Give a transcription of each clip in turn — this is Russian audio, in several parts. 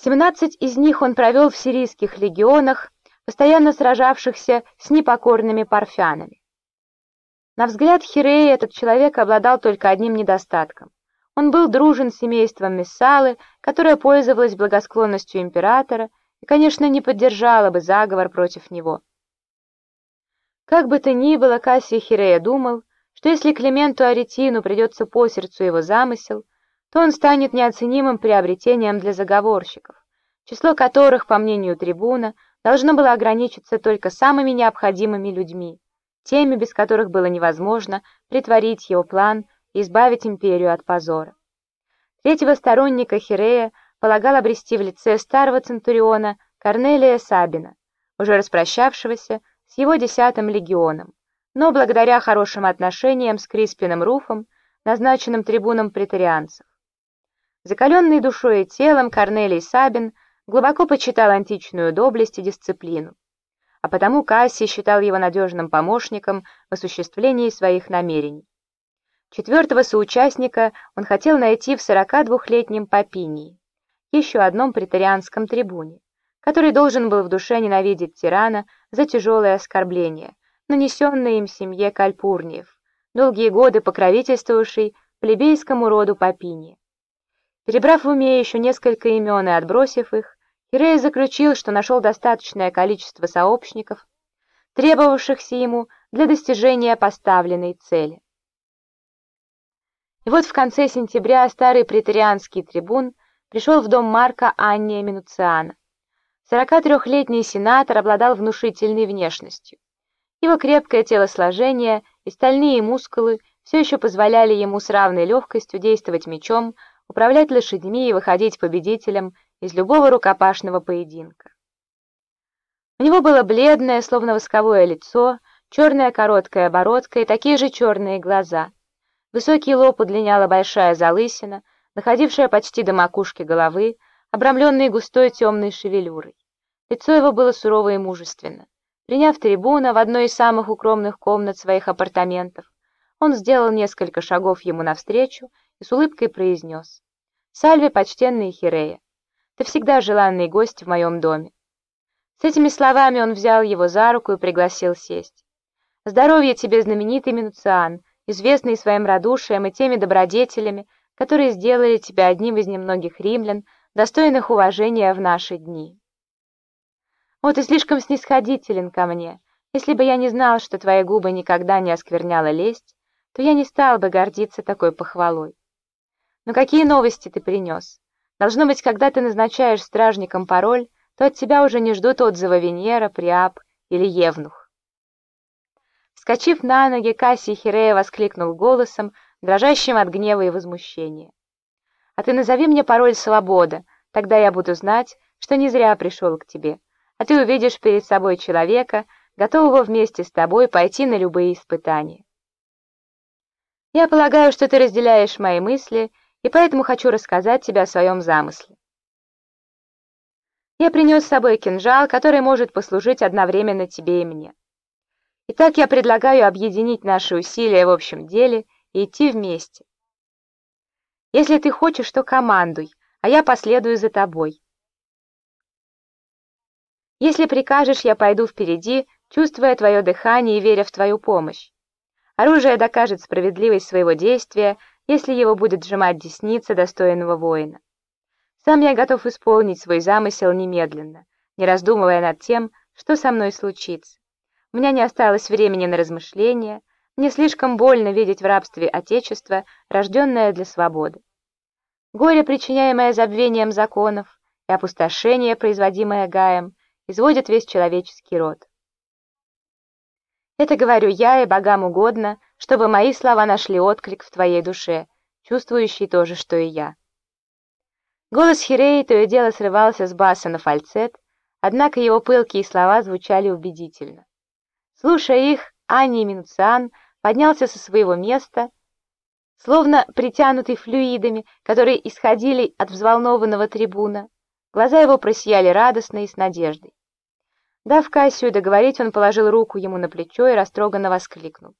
17 из них он провел в сирийских легионах, постоянно сражавшихся с непокорными парфянами. На взгляд Хирея этот человек обладал только одним недостатком. Он был дружен с семейством Мессалы, которое пользовалось благосклонностью императора и, конечно, не поддержало бы заговор против него. Как бы то ни было, Кассий Хирея думал, что если Клименту Аретину придется по сердцу его замысел, то он станет неоценимым приобретением для заговорщиков, число которых, по мнению трибуна, должно было ограничиться только самыми необходимыми людьми, теми, без которых было невозможно притворить его план и избавить империю от позора. Третьего сторонника Хирея полагал обрести в лице старого центуриона Корнелия Сабина, уже распрощавшегося с его десятым легионом, но благодаря хорошим отношениям с Криспином Руфом, назначенным трибуном претарианцев. Закаленный душой и телом Корнелий Сабин глубоко почитал античную доблесть и дисциплину, а потому Кассий считал его надежным помощником в осуществлении своих намерений. Четвертого соучастника он хотел найти в 42-летнем Папинии, еще одном претарианском трибуне, который должен был в душе ненавидеть тирана за тяжелое оскорбление, нанесенное им семье Кальпурниев, долгие годы покровительствовавший плебейскому роду Папиния. Перебрав в уме еще несколько имен и отбросив их, Хирей заключил, что нашел достаточное количество сообщников, требовавшихся ему для достижения поставленной цели. И вот в конце сентября старый претарианский трибун пришел в дом Марка Анния Минуциана. 43-летний сенатор обладал внушительной внешностью. Его крепкое телосложение и стальные мускулы все еще позволяли ему с равной легкостью действовать мечом, управлять лошадьми и выходить победителем из любого рукопашного поединка. У него было бледное, словно восковое лицо, черная короткая бородка и такие же черные глаза. Высокий лоб удлиняла большая залысина, находившая почти до макушки головы, обрамленный густой темной шевелюрой. Лицо его было сурово и мужественно. Приняв трибуна в одной из самых укромных комнат своих апартаментов, он сделал несколько шагов ему навстречу и с улыбкой произнес «Сальве, почтенный Хирея, ты всегда желанный гость в моем доме». С этими словами он взял его за руку и пригласил сесть. «Здоровья тебе, знаменитый Минуциан, известный своим радушием и теми добродетелями, которые сделали тебя одним из немногих римлян, достойных уважения в наши дни. О, ты слишком снисходителен ко мне. Если бы я не знал, что твои губы никогда не оскверняла лесть, то я не стал бы гордиться такой похвалой. Но какие новости ты принес? Должно быть, когда ты назначаешь стражникам пароль, то от тебя уже не ждут отзыва Венера, Приап или Евнух. Вскочив на ноги, Кассий Хирея воскликнул голосом, дрожащим от гнева и возмущения. «А ты назови мне пароль «Свобода», тогда я буду знать, что не зря пришел к тебе, а ты увидишь перед собой человека, готового вместе с тобой пойти на любые испытания. Я полагаю, что ты разделяешь мои мысли, и поэтому хочу рассказать тебе о своем замысле. Я принес с собой кинжал, который может послужить одновременно тебе и мне. Итак, я предлагаю объединить наши усилия в общем деле — и идти вместе. Если ты хочешь, то командуй, а я последую за тобой. Если прикажешь, я пойду впереди, чувствуя твое дыхание и веря в твою помощь. Оружие докажет справедливость своего действия, если его будет сжимать десница достойного воина. Сам я готов исполнить свой замысел немедленно, не раздумывая над тем, что со мной случится. У меня не осталось времени на размышления, мне слишком больно видеть в рабстве Отечество, рожденное для свободы. Горе, причиняемое забвением законов, и опустошение, производимое Гаем, изводит весь человеческий род. Это говорю я, и богам угодно, чтобы мои слова нашли отклик в твоей душе, чувствующей то же, что и я. Голос Хиреи то и дело срывался с баса на фальцет, однако его пылкие слова звучали убедительно. Слушая их, Ани Минуциан поднялся со своего места, словно притянутый флюидами, которые исходили от взволнованного трибуна. Глаза его просияли радостно и с надеждой. Дав Кассию договорить, он положил руку ему на плечо и растроганно воскликнул.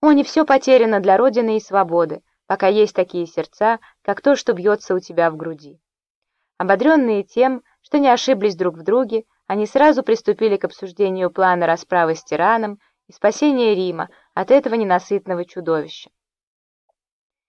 «О, не все потеряно для Родины и свободы, пока есть такие сердца, как то, что бьется у тебя в груди. Ободренные тем, что не ошиблись друг в друге, они сразу приступили к обсуждению плана расправы с тираном и спасения Рима от этого ненасытного чудовища.